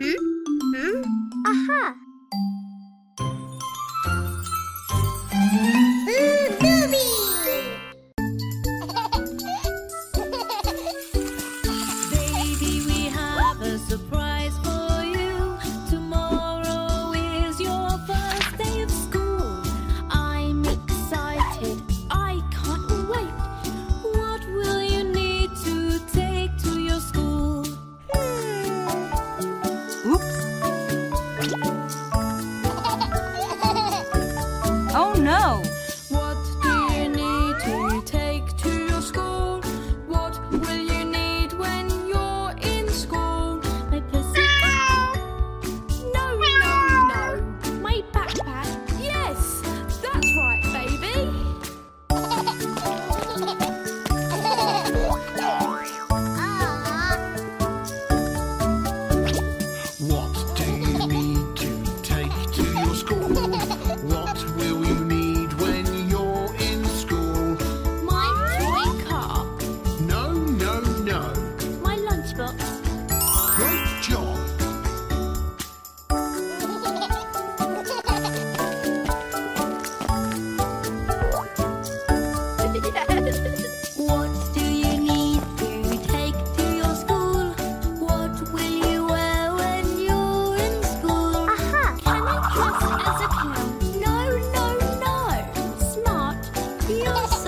Hmm? You're